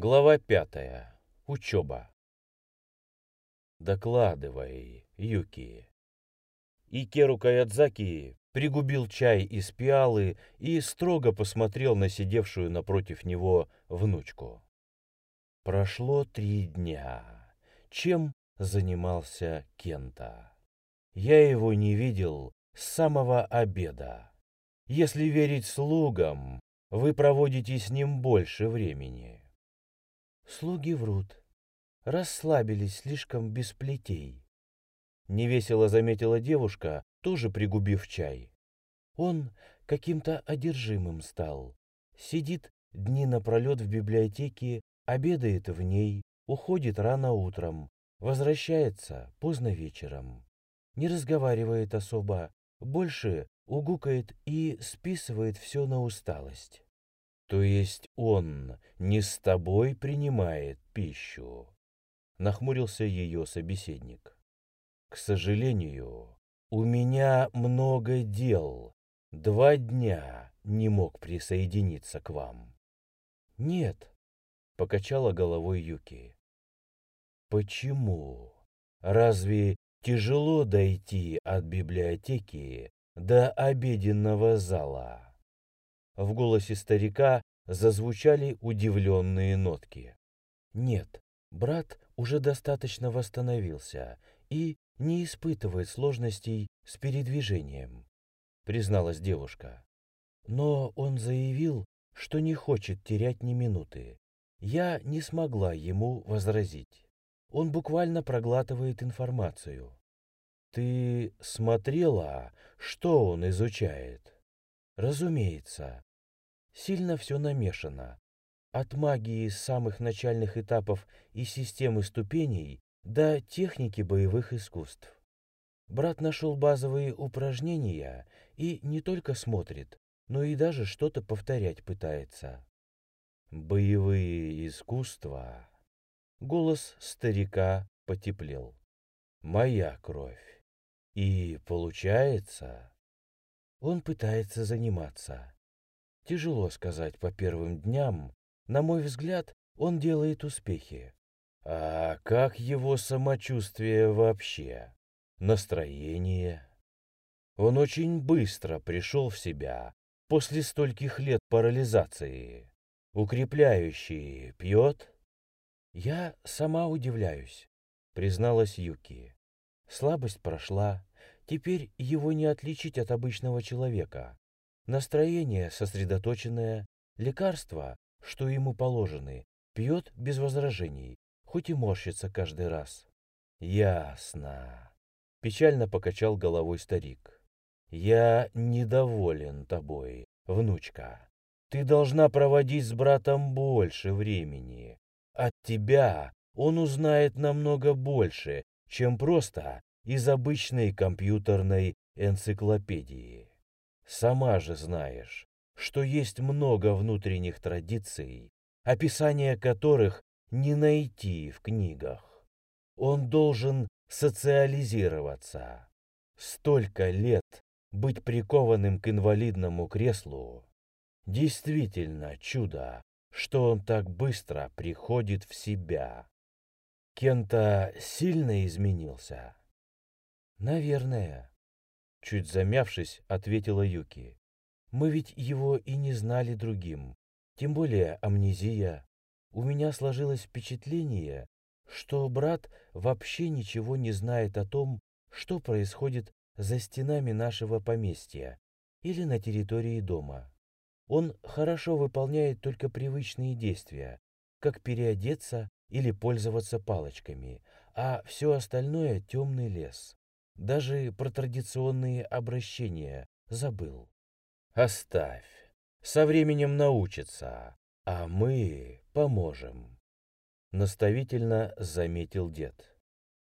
Глава пятая. Учеба. Докладывай, Юки. Икеру Каядзаки пригубил чай из пиалы и строго посмотрел на сидевшую напротив него внучку. Прошло три дня. Чем занимался Кента? Я его не видел с самого обеда. Если верить слугам, вы проводите с ним больше времени. Слуги врут. Расслабились слишком без плетей. Невесело заметила девушка, тоже пригубив чай. Он каким-то одержимым стал. Сидит дни напролет в библиотеке, обедает в ней, уходит рано утром, возвращается поздно вечером. Не разговаривает особо, больше угукает и списывает все на усталость. То есть он не с тобой принимает пищу? Нахмурился ее собеседник. К сожалению, у меня много дел. Два дня не мог присоединиться к вам. Нет, покачала головой Юки. Почему? Разве тяжело дойти от библиотеки до обеденного зала? В голосе старика зазвучали удивленные нотки. Нет, брат уже достаточно восстановился и не испытывает сложностей с передвижением, призналась девушка. Но он заявил, что не хочет терять ни минуты. Я не смогла ему возразить. Он буквально проглатывает информацию. Ты смотрела, что он изучает? Разумеется, Сильно все намешано. От магии самых начальных этапов и системы ступеней до техники боевых искусств. Брат нашел базовые упражнения и не только смотрит, но и даже что-то повторять пытается. Боевые искусства. Голос старика потеплел. Моя кровь. И получается, он пытается заниматься. Тяжело сказать по первым дням. На мой взгляд, он делает успехи. А как его самочувствие вообще? Настроение? Он очень быстро пришел в себя после стольких лет парализации. Укрепляющий пьет? Я сама удивляюсь, призналась Юки. Слабость прошла, теперь его не отличить от обычного человека. Настроение сосредоточенное, лекарства, что ему положены, пьет без возражений, хоть и морщится каждый раз. Ясно. Печально покачал головой старик. Я недоволен тобой, внучка. Ты должна проводить с братом больше времени. От тебя он узнает намного больше, чем просто из обычной компьютерной энциклопедии. Сама же знаешь, что есть много внутренних традиций, описания которых не найти в книгах. Он должен социализироваться. Столько лет быть прикованным к инвалидному креслу. Действительно чудо, что он так быстро приходит в себя. Кента сильно изменился? Наверное. Чуть замявшись, ответила Юки. Мы ведь его и не знали другим. Тем более амнезия. У меня сложилось впечатление, что брат вообще ничего не знает о том, что происходит за стенами нашего поместья или на территории дома. Он хорошо выполняет только привычные действия, как переодеться или пользоваться палочками, а все остальное — темный лес. Даже про традиционные обращения забыл. Оставь. Со временем научится, а мы поможем. Наставительно заметил дед.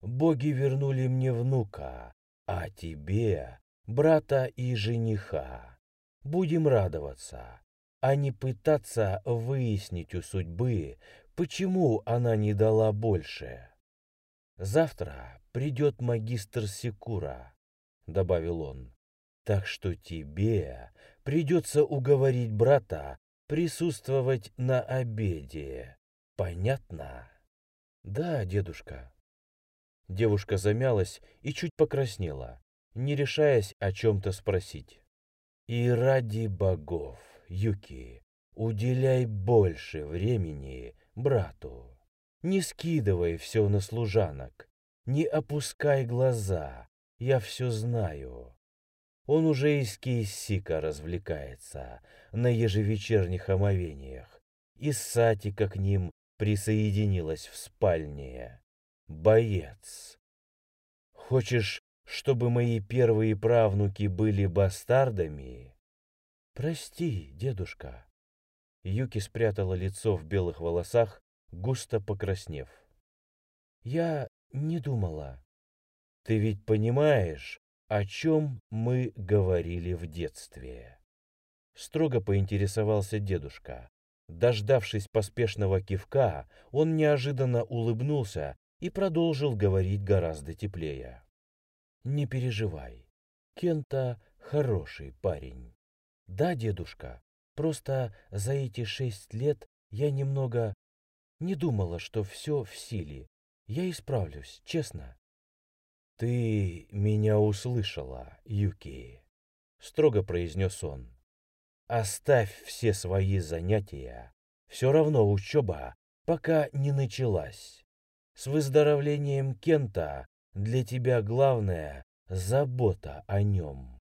Боги вернули мне внука, а тебе брата и жениха. Будем радоваться, а не пытаться выяснить у судьбы, почему она не дала больше. Завтра придет магистр Секура, добавил он. Так что тебе придется уговорить брата присутствовать на обеде. понятно? Да, дедушка. Девушка замялась и чуть покраснела, не решаясь о чем-то спросить. И ради богов, Юки, уделяй больше времени брату. Не скидывай все на служанок, не опускай глаза, я все знаю. Он уже из Кейсика развлекается на ежевечерних омовениях, и Сатика к ним присоединилась в спальне. Боец. Хочешь, чтобы мои первые правнуки были бастардами? Прости, дедушка. Юки спрятала лицо в белых волосах, густо покраснев. Я не думала. Ты ведь понимаешь, о чем мы говорили в детстве? Строго поинтересовался дедушка. Дождавшись поспешного кивка, он неожиданно улыбнулся и продолжил говорить гораздо теплее. «Не переживай, Кента хороший парень. Да, дедушка, просто за эти шесть лет я немного не думала, что все в силе. Я исправлюсь, честно. «Ты меня услышала, Юки», — строго произнес он. «Оставь все свои занятия. Все равно учеба пока не началась. С выздоровлением Кента для тебя главное — забота о нем.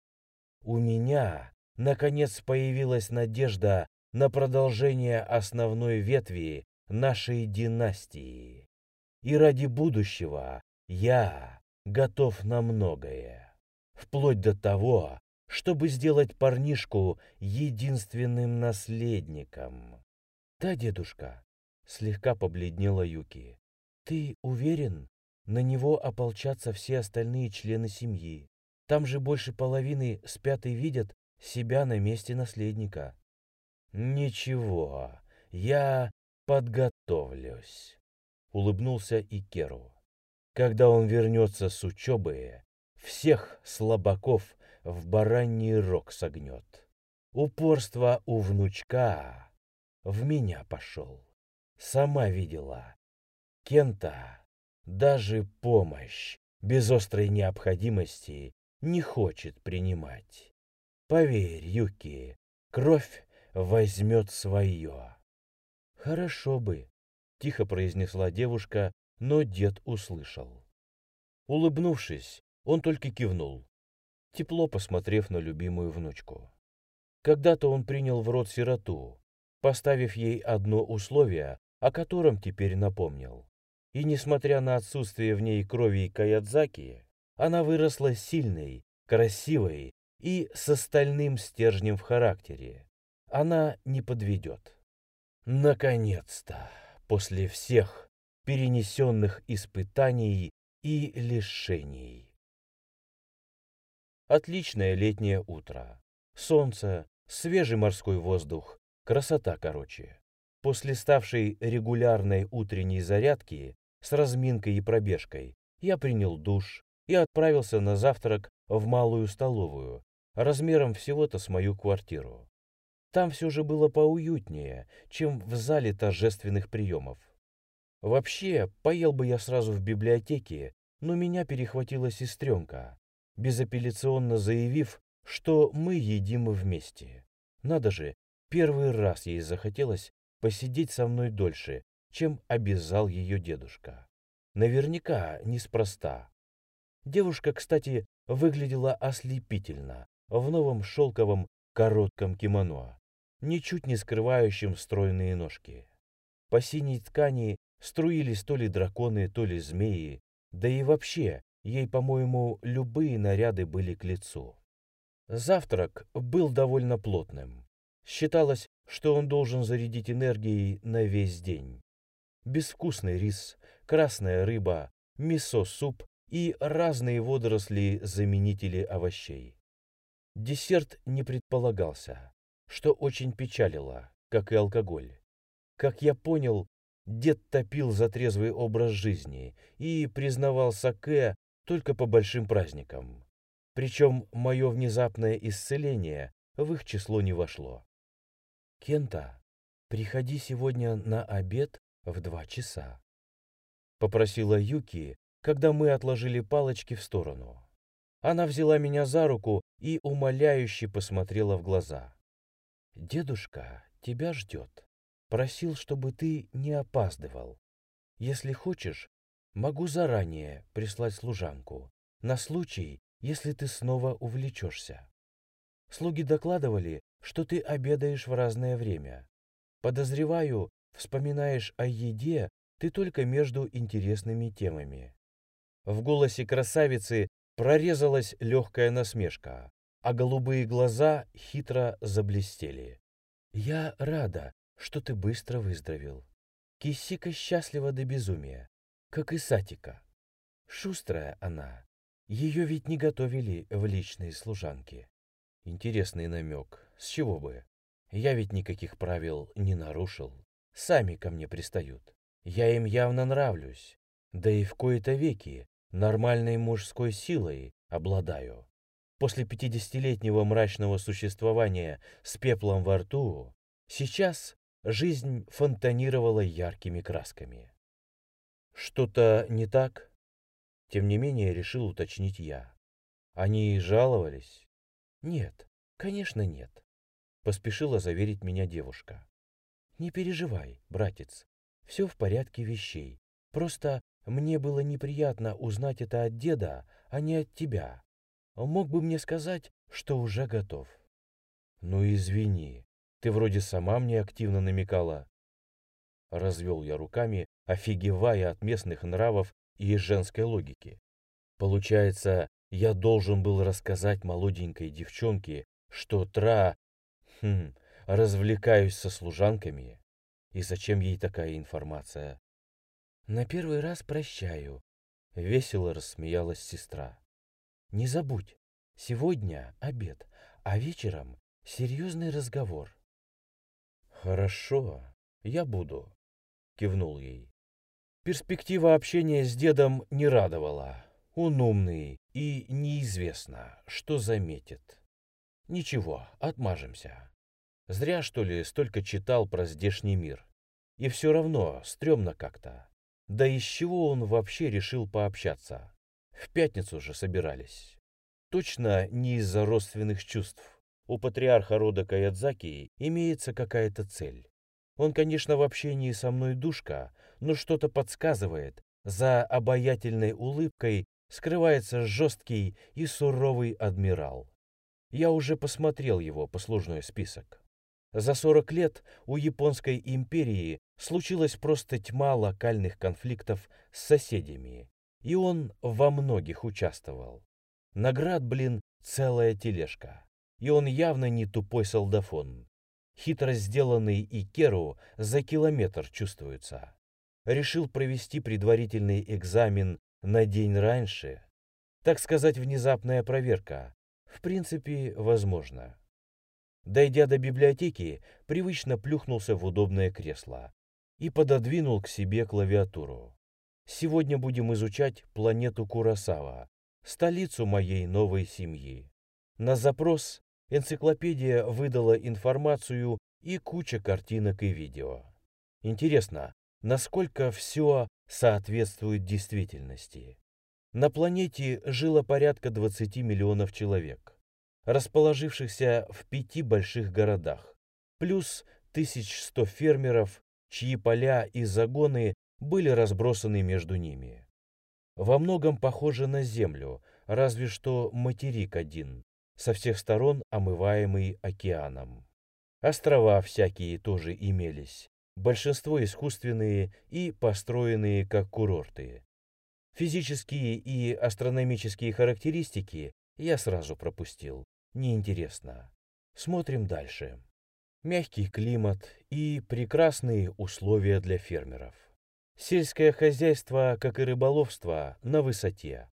У меня, наконец, появилась надежда на продолжение основной ветви нашей династии. И ради будущего я готов на многое. Вплоть до того, чтобы сделать парнишку единственным наследником. Да, дедушка, слегка побледнела Юки. Ты уверен? На него ополчатся все остальные члены семьи. Там же больше половины спят и видят себя на месте наследника. Ничего, я подготовлюсь, улыбнулся Икеру. Когда он вернется с учебы, всех слабаков в бараний рог согнет. Упорство у внучка в меня пошел. Сама видела. Кента даже помощь без острой необходимости не хочет принимать. Поверь, Юки, кровь возьмет свое. Хорошо бы, тихо произнесла девушка, но дед услышал. Улыбнувшись, он только кивнул, тепло посмотрев на любимую внучку. Когда-то он принял в рот сироту, поставив ей одно условие, о котором теперь напомнил. И несмотря на отсутствие в ней крови Каядзаки, она выросла сильной, красивой и с остальным стержнем в характере. Она не подведет. Наконец-то, после всех перенесенных испытаний и лишений. Отличное летнее утро. Солнце, свежий морской воздух, красота короче. После ставшей регулярной утренней зарядки с разминкой и пробежкой я принял душ и отправился на завтрак в малую столовую, размером всего-то с мою квартиру. Там все же было поуютнее, чем в зале торжественных приемов. Вообще, поел бы я сразу в библиотеке, но меня перехватила сестренка, безапелляционно заявив, что мы едим вместе. Надо же, первый раз ей захотелось посидеть со мной дольше, чем обязал ее дедушка. Наверняка неспроста. Девушка, кстати, выглядела ослепительно в новом шелковом коротком кимоно, ничуть не скрывающем стройные ножки. По синей ткани Струились то ли драконы, то ли змеи, да и вообще, ей, по-моему, любые наряды были к лицу. Завтрак был довольно плотным. Считалось, что он должен зарядить энергией на весь день. Безвкусный рис, красная рыба, мисо-суп и разные водоросли-заменители овощей. Десерт не предполагался, что очень печалило, как и алкоголь. Как я понял, Дед топил за трезвый образ жизни и признавал саке только по большим праздникам. Причем мое внезапное исцеление в их число не вошло. «Кента, приходи сегодня на обед в два часа. Попросила Юки, когда мы отложили палочки в сторону. Она взяла меня за руку и умоляюще посмотрела в глаза. «Дедушка тебя ждет. Просил, чтобы ты не опаздывал. Если хочешь, могу заранее прислать служанку, на случай, если ты снова увлечешься. Слуги докладывали, что ты обедаешь в разное время. Подозреваю, вспоминаешь о еде ты только между интересными темами. В голосе красавицы прорезалась легкая насмешка, а голубые глаза хитро заблестели. «Я рада, что ты быстро выздоровел. Кисика счастлива до безумия, как и Сатика. Шустрая она. Ее ведь не готовили в личные служанки. Интересный намек. С чего бы? Я ведь никаких правил не нарушил. Сами ко мне пристают. Я им явно нравлюсь. Да и в кои-то веки нормальной мужской силой обладаю. После пятидесятилетнего мрачного существования с пеплом во рту, сейчас жизнь фонтанировала яркими красками. Что-то не так? Тем не менее, решил уточнить я. Они жаловались? Нет, конечно нет. Поспешила заверить меня девушка. Не переживай, братец, все в порядке вещей. Просто мне было неприятно узнать это от деда, а не от тебя. Мог бы мне сказать, что уже готов. Ну извини, ты вроде сама мне активно намекала. Развел я руками, офигевая от местных нравов и женской логики. Получается, я должен был рассказать молоденькой девчонке, что тра... Хм, развлекаюсь со служанками. И зачем ей такая информация? На первый раз прощаю. Весело рассмеялась сестра. Не забудь, сегодня обед, а вечером серьезный разговор. Хорошо, я буду, кивнул ей. Перспектива общения с дедом не радовала. Он умный, и неизвестно, что заметит. Ничего, отмажемся. Зря, что ли, столько читал про здешний мир. И все равно стрёмно как-то. Да из чего он вообще решил пообщаться? В пятницу же собирались. Точно не из-за родственных чувств. У патриарха рода Каядзаки имеется какая-то цель. Он, конечно, в общении со мной душка, но что-то подсказывает. За обаятельной улыбкой скрывается жесткий и суровый адмирал. Я уже посмотрел его послужной список. За 40 лет у Японской империи случилась просто тьма локальных конфликтов с соседями, и он во многих участвовал. Наград, блин, целая тележка. И он явно не тупой солдафон. Хитро сделанный Икеру за километр чувствуется. Решил провести предварительный экзамен на день раньше. Так сказать, внезапная проверка. В принципе, возможно. Дойдя до библиотеки, привычно плюхнулся в удобное кресло и пододвинул к себе клавиатуру. Сегодня будем изучать планету Курасава, столицу моей новой семьи. На запрос Энциклопедия выдала информацию и куча картинок и видео. Интересно, насколько все соответствует действительности? На планете жило порядка 20 миллионов человек, расположившихся в пяти больших городах, плюс 1100 фермеров, чьи поля и загоны были разбросаны между ними. Во многом похоже на Землю, разве что материк один, со всех сторон омываемый океаном. Острова всякие тоже имелись, большинство искусственные и построенные как курорты. Физические и астрономические характеристики я сразу пропустил, неинтересно. Смотрим дальше. Мягкий климат и прекрасные условия для фермеров. Сельское хозяйство, как и рыболовство, на высоте.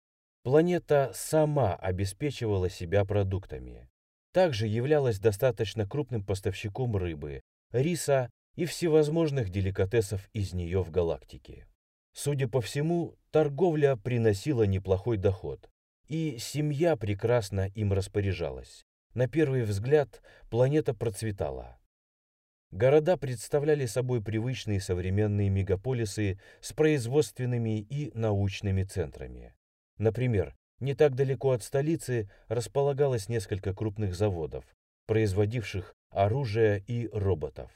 Планета сама обеспечивала себя продуктами. Также являлась достаточно крупным поставщиком рыбы, риса и всевозможных деликатесов из нее в галактике. Судя по всему, торговля приносила неплохой доход, и семья прекрасно им распоряжалась. На первый взгляд планета процветала. Города представляли собой привычные современные мегаполисы с производственными и научными центрами. Например, не так далеко от столицы располагалось несколько крупных заводов, производивших оружие и роботов.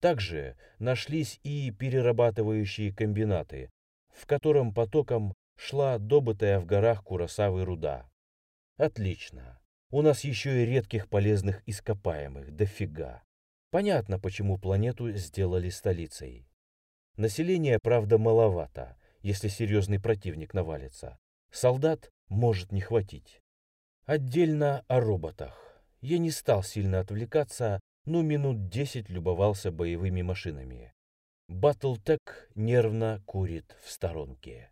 Также нашлись и перерабатывающие комбинаты, в котором потоком шла добытая в горах Курасавы руда. Отлично. У нас еще и редких полезных ископаемых дофига. Понятно, почему планету сделали столицей. Население, правда, маловато, если серьезный противник навалится. Солдат может не хватить. Отдельно о роботах. Я не стал сильно отвлекаться, но минут десять любовался боевыми машинами. Батлтек нервно курит в сторонке.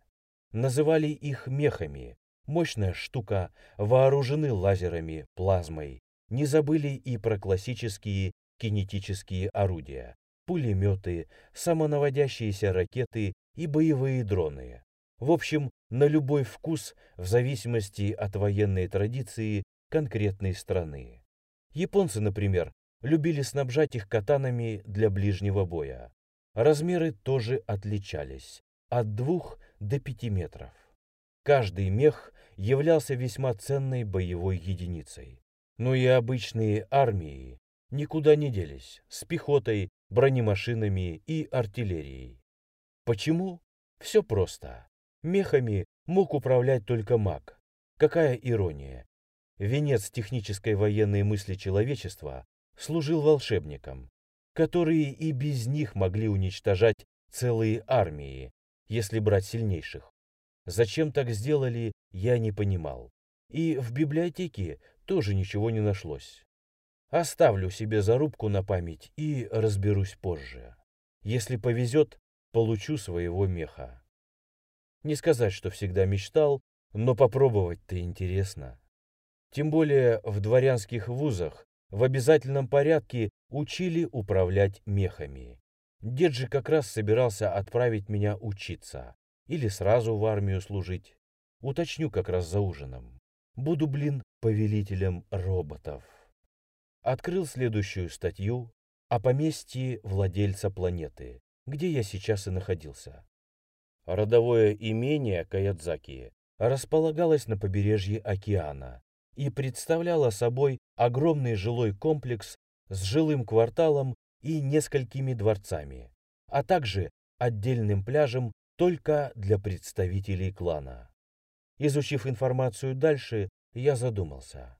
Называли их мехами. Мощная штука, вооружены лазерами, плазмой. Не забыли и про классические кинетические орудия, пулеметы, самонаводящиеся ракеты и боевые дроны. В общем, на любой вкус в зависимости от военной традиции конкретной страны. Японцы, например, любили снабжать их катанами для ближнего боя. Размеры тоже отличались от двух до пяти метров. Каждый мех являлся весьма ценной боевой единицей. Но и обычные армии никуда не делись с пехотой, бронемашинами и артиллерией. Почему? Все просто. Мехами мог управлять только маг. Какая ирония. Венец технической военной мысли человечества служил волшебникам, которые и без них могли уничтожать целые армии, если брать сильнейших. Зачем так сделали, я не понимал. И в библиотеке тоже ничего не нашлось. Оставлю себе зарубку на память и разберусь позже. Если повезет, получу своего меха. Не сказать, что всегда мечтал, но попробовать-то интересно. Тем более в дворянских вузах в обязательном порядке учили управлять мехами. Дед же как раз собирался отправить меня учиться. Или сразу в армию служить. Уточню как раз за ужином. Буду, блин, повелителем роботов. Открыл следующую статью о поместье владельца планеты, где я сейчас и находился. Родовое имение Каядзаки располагалось на побережье океана и представляло собой огромный жилой комплекс с жилым кварталом и несколькими дворцами, а также отдельным пляжем только для представителей клана. Изучив информацию дальше, я задумался.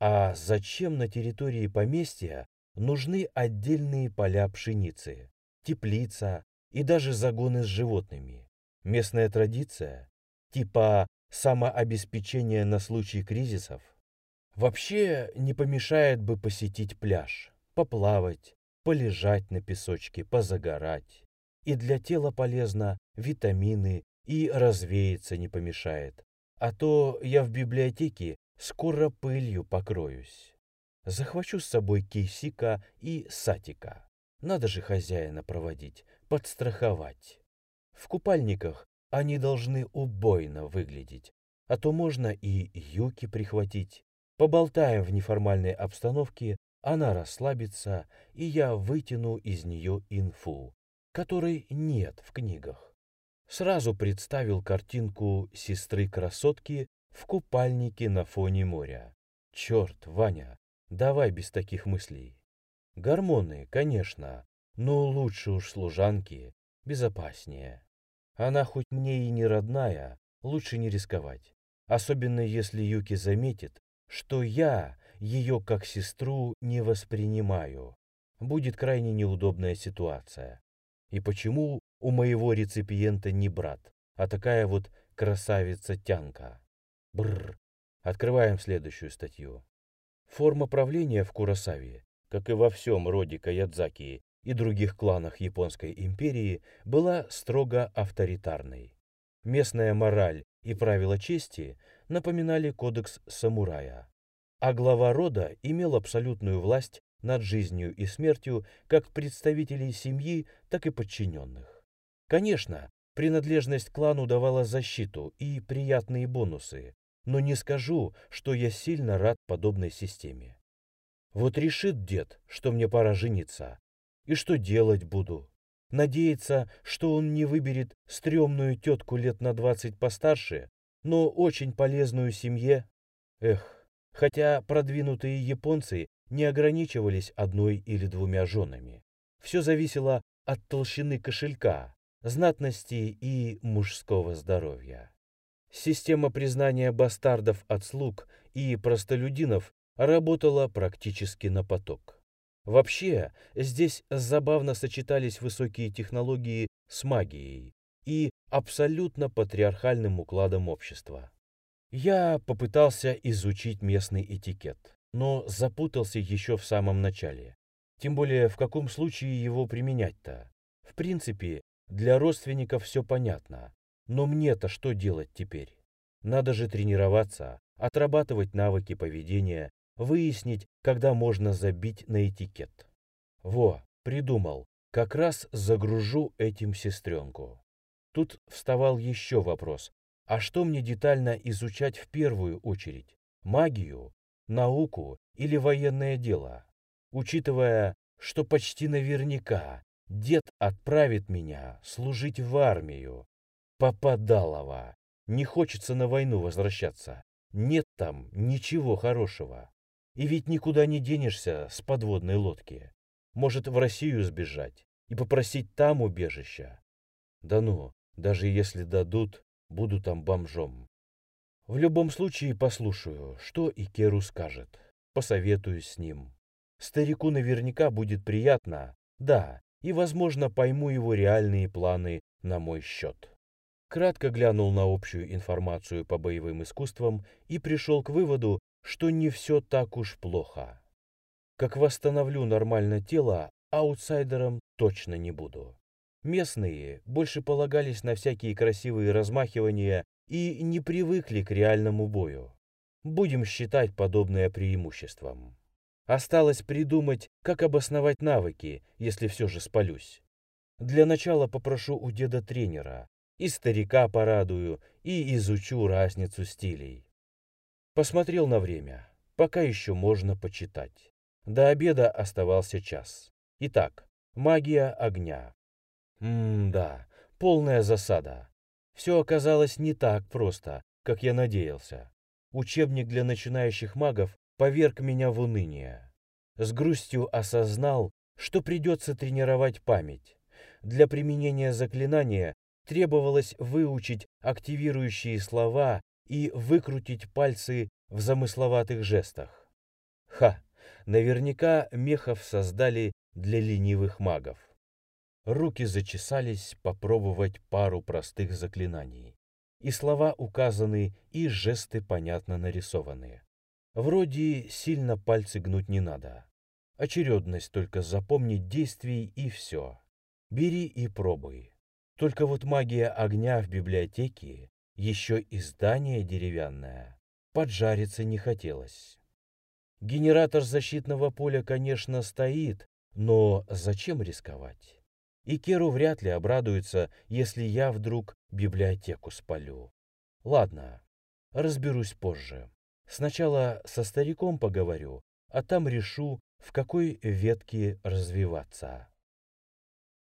А зачем на территории поместья нужны отдельные поля пшеницы, теплица и даже загоны с животными? Местная традиция? Типа самообеспечения на случай кризисов? Вообще не помешает бы посетить пляж, поплавать, полежать на песочке, позагорать. И для тела полезно витамины, и развеяться не помешает. А то я в библиотеке Скоро пылью покроюсь. Захвачу с собой Кейсика и Сатика. Надо же хозяина проводить, подстраховать. В купальниках они должны убойно выглядеть, а то можно и Юки прихватить. Поболтаем в неформальной обстановке, она расслабится, и я вытяну из нее инфу, которой нет в книгах. Сразу представил картинку сестры-красотки в купальнике на фоне моря. Черт, Ваня, давай без таких мыслей. Гормоны, конечно, но лучше уж служанки, безопаснее. Она хоть мне и не родная, лучше не рисковать. Особенно если Юки заметит, что я ее как сестру не воспринимаю. Будет крайне неудобная ситуация. И почему у моего реципиента не брат, а такая вот красавица-тянка? Бррр. Открываем следующую статью. Форма правления в Куросаве, как и во всем роде Каядзаки и других кланах Японской империи, была строго авторитарной. Местная мораль и правила чести напоминали кодекс самурая. А глава рода имел абсолютную власть над жизнью и смертью как представителей семьи, так и подчиненных. Конечно, принадлежность клану давала защиту и приятные бонусы, но не скажу, что я сильно рад подобной системе. Вот решит дед, что мне пора жениться, И что делать буду? Надеяться, что он не выберет стрёмную тетку лет на двадцать постарше, но очень полезную семье? Эх, хотя продвинутые японцы не ограничивались одной или двумя женами. Все зависело от толщины кошелька, знатности и мужского здоровья. Система признания бастардов от слуг и простолюдинов работала практически на поток. Вообще, здесь забавно сочетались высокие технологии с магией и абсолютно патриархальным укладом общества. Я попытался изучить местный этикет, но запутался еще в самом начале. Тем более, в каком случае его применять-то? В принципе, для родственников все понятно. Но мне-то что делать теперь? Надо же тренироваться, отрабатывать навыки поведения, выяснить, когда можно забить на этикет. Во, придумал, как раз загружу этим сестренку. Тут вставал еще вопрос, а что мне детально изучать в первую очередь? Магию, науку или военное дело? Учитывая, что почти наверняка дед отправит меня служить в армию. Попадалово. Не хочется на войну возвращаться. Нет там ничего хорошего. И ведь никуда не денешься с подводной лодки. Может, в Россию сбежать и попросить там убежища. Да ну, даже если дадут, буду там бомжом. В любом случае послушаю, что Икеру скажет. Посоветуюсь с ним. Старику наверняка будет приятно, да, и, возможно, пойму его реальные планы на мой счет. Кратко глянул на общую информацию по боевым искусствам и пришел к выводу, что не все так уж плохо. Как восстановлю нормально тело, аутсайдером точно не буду. Местные больше полагались на всякие красивые размахивания и не привыкли к реальному бою. Будем считать подобное преимуществом. Осталось придумать, как обосновать навыки, если все же спалюсь. Для начала попрошу у деда тренера, и старика порадую, и изучу разницу стилей. Посмотрел на время, пока еще можно почитать. До обеда оставался час. Итак, магия огня. М-да, полная засада. Все оказалось не так просто, как я надеялся. Учебник для начинающих магов поверг меня в уныние. С грустью осознал, что придется тренировать память. Для применения заклинания требовалось выучить активирующие слова и выкрутить пальцы в замысловатых жестах. Ха! Наверняка мехов создали для ленивых магов. Руки зачесались попробовать пару простых заклинаний. И слова указаны, и жесты понятно нарисованы. Вроде сильно пальцы гнуть не надо. Очередность только запомнить действий и все. Бери и пробуй. Только вот магия огня в библиотеке, еще и здание деревянное, поджариться не хотелось. Генератор защитного поля, конечно, стоит, но зачем рисковать? И Керу вряд ли обрадуется, если я вдруг библиотеку спалю. Ладно, разберусь позже. Сначала со стариком поговорю, а там решу, в какой ветке развиваться.